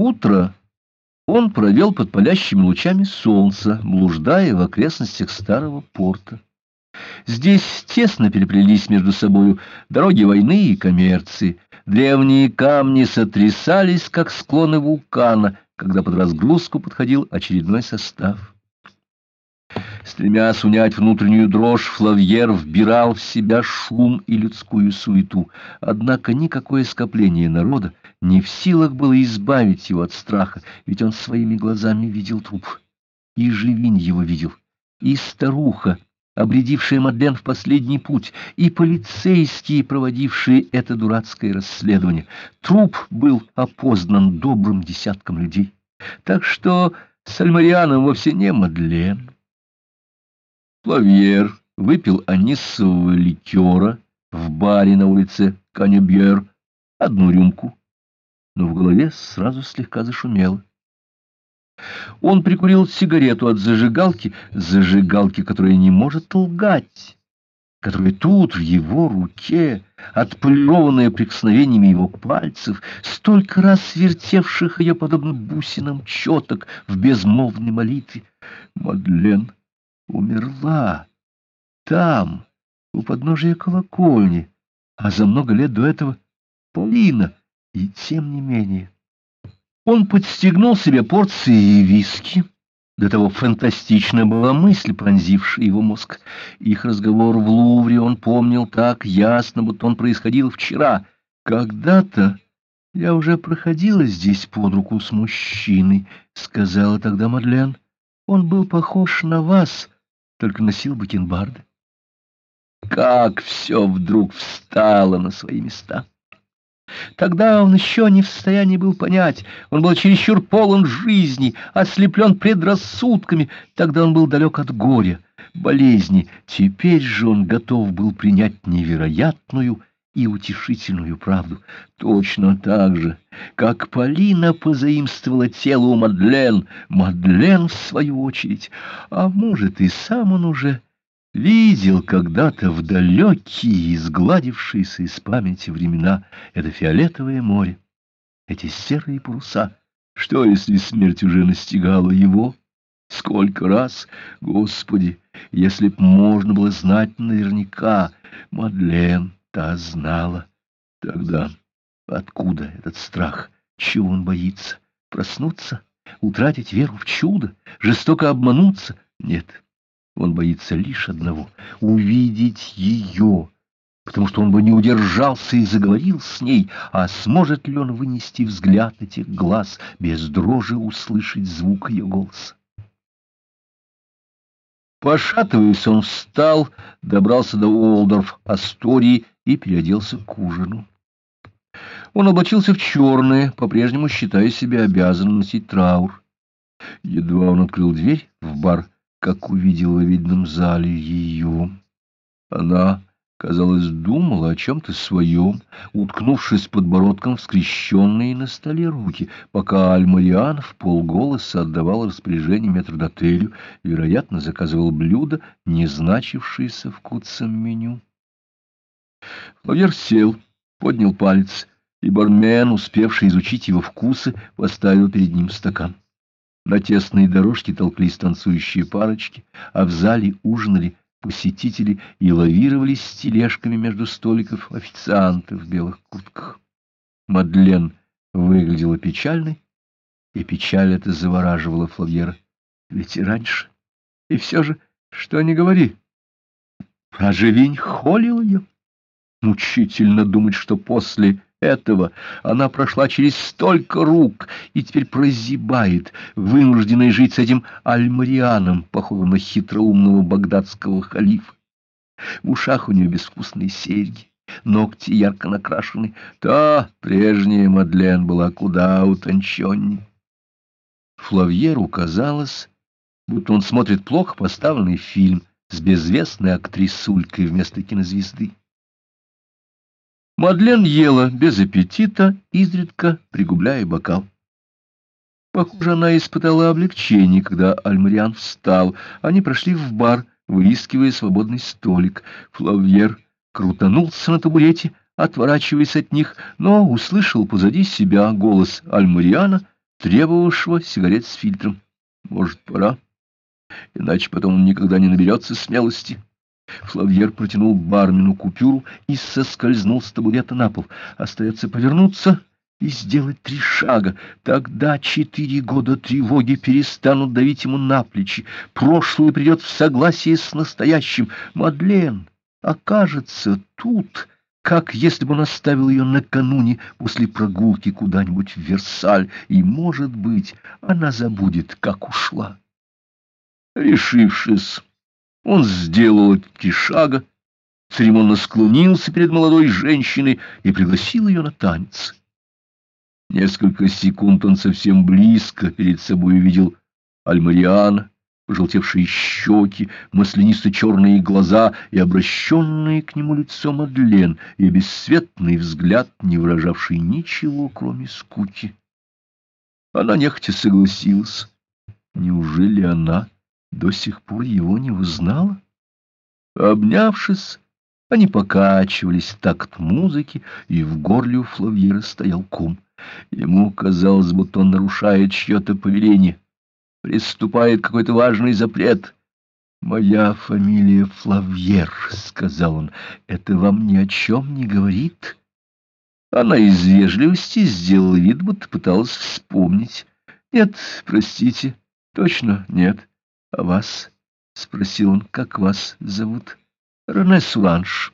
Утро он провел под палящими лучами солнца, блуждая в окрестностях старого порта. Здесь тесно переплелись между собою дороги войны и коммерции. Древние камни сотрясались, как склоны вулкана, когда под разгрузку подходил очередной состав. Стремясь унять внутреннюю дрожь, Флавьер вбирал в себя шум и людскую суету. Однако никакое скопление народа не в силах было избавить его от страха, ведь он своими глазами видел труп. И Живинь его видел, и старуха, обредившая Мадлен в последний путь, и полицейские, проводившие это дурацкое расследование. Труп был опознан добрым десятком людей. Так что с Альмарианом вовсе не Мадлен. Плавьер выпил анисового ликера в баре на улице Канюбьер одну рюмку но в голове сразу слегка зашумело. Он прикурил сигарету от зажигалки, зажигалки, которая не может лгать, которая тут, в его руке, отполированная прикосновениями его пальцев, столько раз вертевших ее, подобно бусинам четок, в безмолвной молитве. Мадлен умерла там, у подножия колокольни, а за много лет до этого Полина — и тем не менее, он подстегнул себе порции виски. До того фантастична была мысль, пронзившая его мозг. Их разговор в Лувре он помнил так ясно, будто он происходил вчера. Когда-то я уже проходила здесь под руку с мужчиной, — сказала тогда Мадлен. Он был похож на вас, только носил бакенбарды. Как все вдруг встало на свои места! Тогда он еще не в состоянии был понять, он был чересчур полон жизни, ослеплен предрассудками, тогда он был далек от горя, болезни, теперь же он готов был принять невероятную и утешительную правду, точно так же, как Полина позаимствовала тело у Мадлен, Мадлен, в свою очередь, а может, и сам он уже видел когда-то в далекие, изгладившиеся из памяти времена это фиолетовое море, эти серые паруса. Что, если смерть уже настигала его? Сколько раз, Господи, если б можно было знать наверняка, Мадлен та знала. Тогда откуда этот страх? Чего он боится? Проснуться? Утратить веру в чудо? Жестоко обмануться? Нет. Он боится лишь одного — увидеть ее, потому что он бы не удержался и заговорил с ней, а сможет ли он вынести взгляд этих глаз, без дрожи услышать звук ее голоса. Пошатываясь, он встал, добрался до Уолдорф Астории и переоделся к ужину. Он облачился в черное, по-прежнему считая себя обязанным носить траур. Едва он открыл дверь в бар, как увидел в видном зале ее. Она, казалось, думала о чем-то своем, уткнувшись подбородком в скрещенные на столе руки, пока Альмариан в полголоса отдавал распоряжение метрдотелю, вероятно, заказывал блюда, не значившиеся в куцем меню. Флавьер сел, поднял палец, и бармен, успевший изучить его вкусы, поставил перед ним стакан. На тесной дорожке толклись танцующие парочки, а в зале ужинали посетители и лавировались с тележками между столиков официанты в белых куртках. Мадлен выглядела печальной, и печаль эта завораживала Флавьера. Ведь и раньше. И все же, что ни говори, Оживень холил ее. Мучительно думать, что после этого она прошла через столько рук и теперь прозябает, вынужденная жить с этим альмарианом, похожим на хитроумного багдадского халифа. В ушах у нее безвкусные серьги, ногти ярко накрашены. Та прежняя Мадлен была куда утонченнее. Флавьеру казалось, будто он смотрит плохо поставленный фильм с безвестной актрисулькой вместо кинозвезды. Мадлен ела без аппетита, изредка пригубляя бокал. Похоже, она испытала облегчение, когда Альмариан встал. Они прошли в бар, выискивая свободный столик. Флавьер крутанулся на табурете, отворачиваясь от них, но услышал позади себя голос Альмариана, требовавшего сигарет с фильтром. Может, пора? Иначе потом он никогда не наберется смелости. Флавьер протянул бармену купюру и соскользнул с табурета на пол. Остается повернуться и сделать три шага. Тогда четыре года тревоги перестанут давить ему на плечи. Прошлое придет в согласие с настоящим. Мадлен окажется тут, как если бы он оставил ее накануне после прогулки куда-нибудь в Версаль, и, может быть, она забудет, как ушла. Решившись, он сделал три шага, церемонно склонился перед молодой женщиной и пригласил ее на танец. Несколько секунд он совсем близко перед собой увидел Альмариана, пожелтевшие щеки, маслянисто-черные глаза и обращенное к нему лицо Мадлен, и бесцветный взгляд, не выражавший ничего, кроме скуки. Она нехотя согласилась. Неужели она до сих пор его не узнала? Обнявшись, они покачивались в такт музыки, и в горле у Флавьера стоял ком. Ему казалось, будто он нарушает чье-то повеление, приступает какой-то важный запрет. «Моя фамилия Флавьер», — сказал он, — «это вам ни о чем не говорит?» Она из вежливости сделала вид, будто пыталась вспомнить. «Нет, простите, точно нет. А вас?» — спросил он, — «как вас зовут?» «Рене Суранж».